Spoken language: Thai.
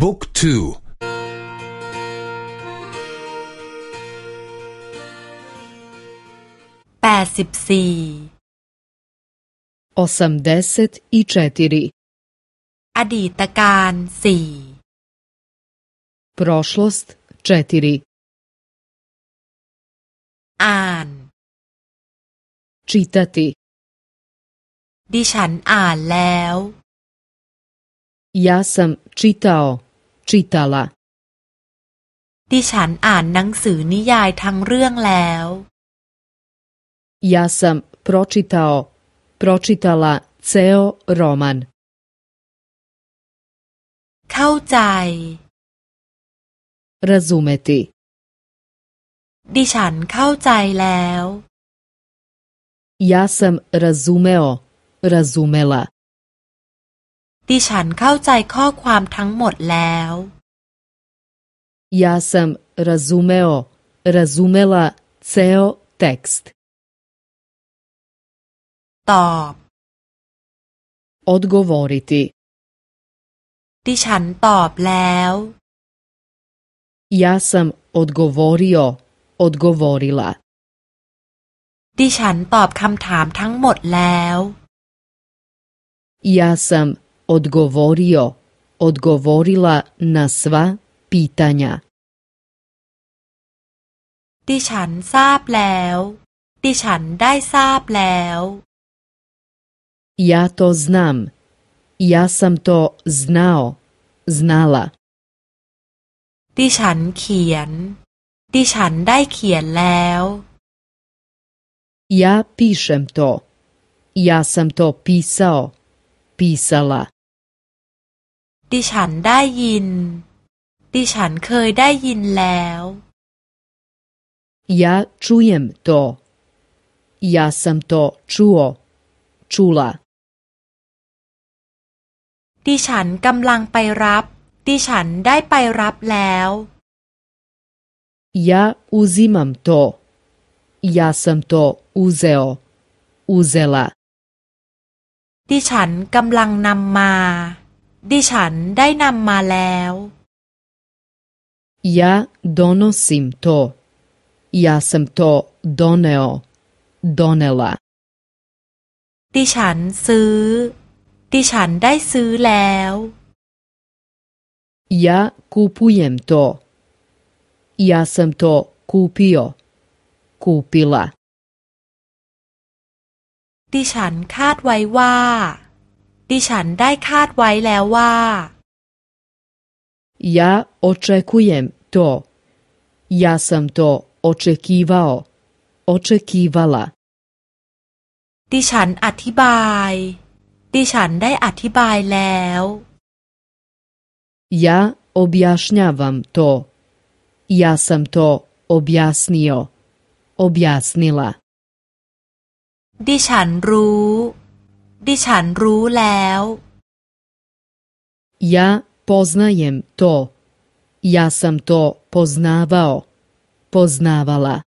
บุ๊กทูแปดสิบสี่อดีตการสี่ prošlost อ่าน č ิตติดิฉันอ่านแล้ว Ja sam čitao, čitala. ดิฉันอ่านหนังสือนิยายทั้งเรื่องแล้ว Ja sam pročitao, pročitala ceo roman. เข้าใจ razumeti ดิฉันเข้าใจแล้ว Ja sam razumeo, razumela. ดิฉันเข้าใจข้อความทั้งหมดแล้วยาสมรัซูเมโอรัซูเมลาเซลเท็กซ์ตอบอดกวอริติดิฉันตอบแล้วยาสมอดกวอริโออดกวอริลาดิฉันตอบคำถามทั้งหมดแล้วยาสม odgovorio, odgovorila na sva pitanja. ดิฉันทราบแล้วดิฉันได้ทราบแล้ว Ja to znam. Ja sam to znao. Znala. ดิฉันเขียนดิฉันได้เขียนแล้ว Ja pišem to. Ja sam to pisao. писала. ดิฉันได้ยิน ดิฉันเคยได้ยินแล้ว Я ч у u м то. Я с ม м то ч у o Чула. ดิฉันกำลังไปรับ ดิฉันได้ไปรับแล้ว Я узимам то. Я сам то узел. Узела. ดิฉันกำลังนำมา ดิฉันได้นำมาแล้ว Ja d ซิมโตยาซิมโต m t นเอ n e ด Donela. ดิฉันซื้อ ดิฉันได้ซื้อแล้ว Ja kupujem to. Ja sam to kupio. Kupila. ดิฉันคาดไว้ว่า ดิฉันได้คาดไว้แล้วว่า Ja očekujem to. Ja sam to očekivao. o č e k i v ดิฉันอธิบาย ดิฉันได้อธิบายแล้ว Ja objašnjavam to. Ja sam to objasnio. o b j a s n i ดิฉันรู้ ดิฉันรู้แล้ว Ja poznajem to. Ja sam to poznavao. p o z n a v